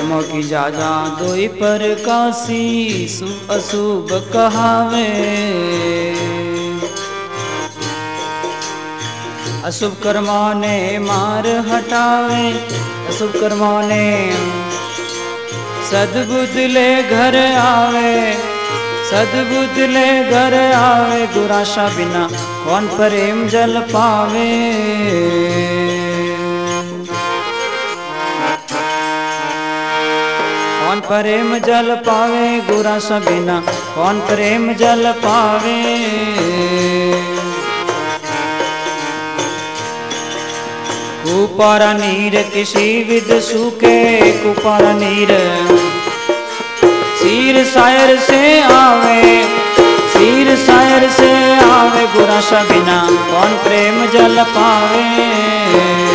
की जा जा दोई पर कासी शुभ अशुभ कहावे। अशुभ कर्मों ने मार हटावे, अशुभ कर्मों ने सदबुद ले घर आवे सदबुद ले घर आवे, गुराशा बिना कौन प्रेम जल पावे? कौन प्रेम जल पावे गुराशा बिना? कौन प्रेम जल पावे? कुपारा नीर किसी विद सूखे, कुपारा नीर। सीर शायर से आवे, सीर शायर से आवे गुराशा बिना। कौन प्रेम जल पावे?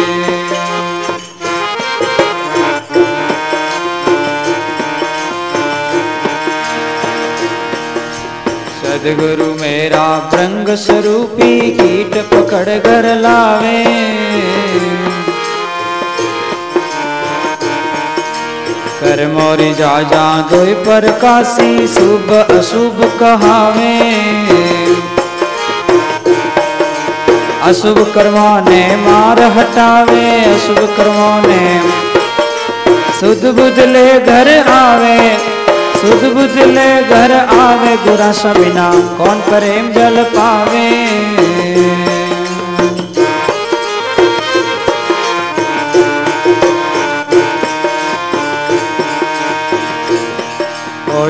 सदगुरु मेरा भ्रंग स्वरूपी कीट पकड़ कर लावे। कर मोरी जा जा दो पर काशी, शुभ अशुभ कहावे। अशुभ कर्मों ने मार हटावे, अशुभ कर्मों ने शुद्ध बुद्ध ले घर आवे। सुध बुध ले घर आवे गुरासा बिना कौन प्रेम जल पावे?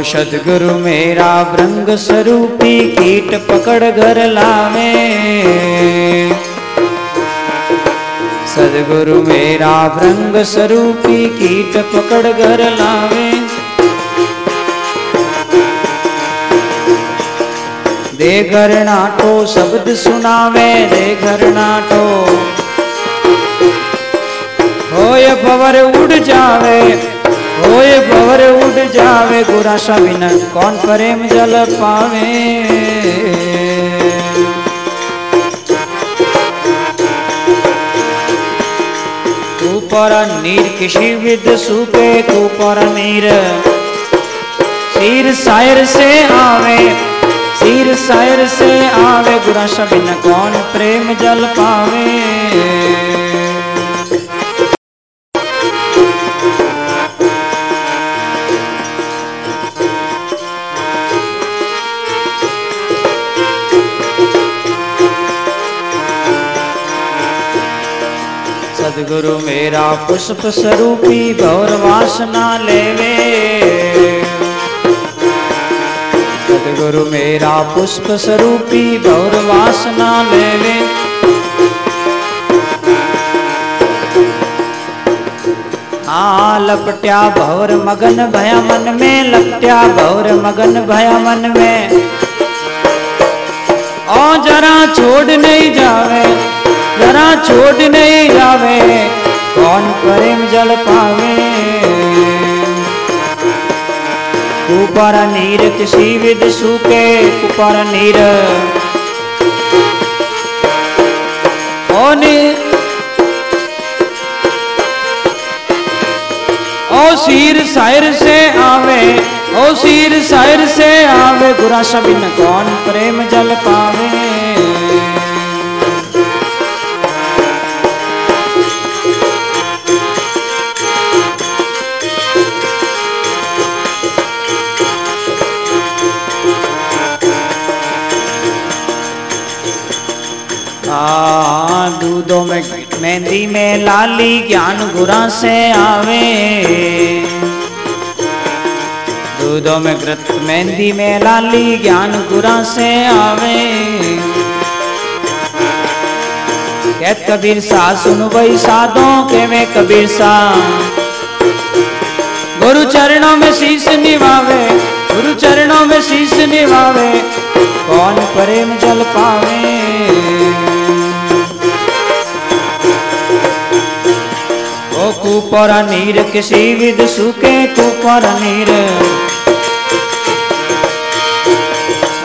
सदगुरु मेरा भ्रंग स्वरूपी कीट पकड़ घर लावे। सदगुरु मेरा भ्रंग स्वरूपी कीट पकड़ घर लावे। दे घर नाटो शब्द सुनावे दे घर नाटो। होय भवर उड़ जावे, होय भवर उड़ जावे गुराशा बिना कौन प्रेम जल पावे? ऊपर नीर किसी विद सूपे ऊपर नीर। सिर शायर से आवे सिर शायर से आवे गुराशा बिना कौन प्रेम जल पावे? सदगुरु मेरा पुष्प स्वरूपी गौर वासना लेवे। सदगुरु मेरा पुष्प स्वरूपी गौर वासना लेवे। हाँ लपट्या भौर मगन भया मन में, लपट्या भौर मगन भया मन में। ओ जरा छोड़ नहीं जावे, जरा छोड़ नहीं जावे। कौन प्रेम जल ऊपर नीर किसी विद सूके ऊपर नीर। ओ नी ओ सीर शायर से आवे, ओ सीर शायर से आवे गुरा बिन कौन प्रेम जल पावे। दूधों में मेहंदी में लाली ज्ञान गुरा से आवे। दूधों में कृत मेहंदी में लाली ज्ञान गुरा से आवे। कहत कबीर सा, सुन वही साधो के में कबीर सा। गुरु चरणों में शीश निभावे, गुरु चरणों में शीश निभावे, कौन प्रेम जल पावे। ओ कुपर नीर किसी विद सुके कुपर नीर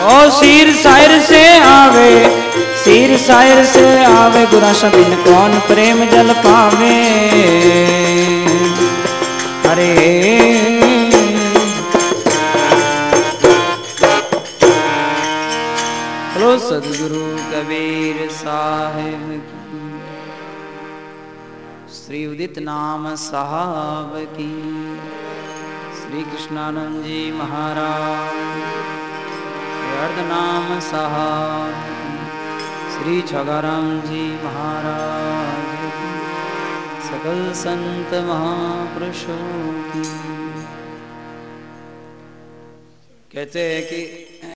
ओ सिर सायर से आवे, सिर सायर से आवे, गुरा सबिन कौन प्रेम जल पावे? अरे सदगुरु कबीर साहेब। की श्री उदित नाम साहब की श्री कृष्णानंद जी महाराज। श्री अर्धनाम साहब श्री छगाराम जी महाराज। सकल संत महापुरुषों की। कहते हैं कि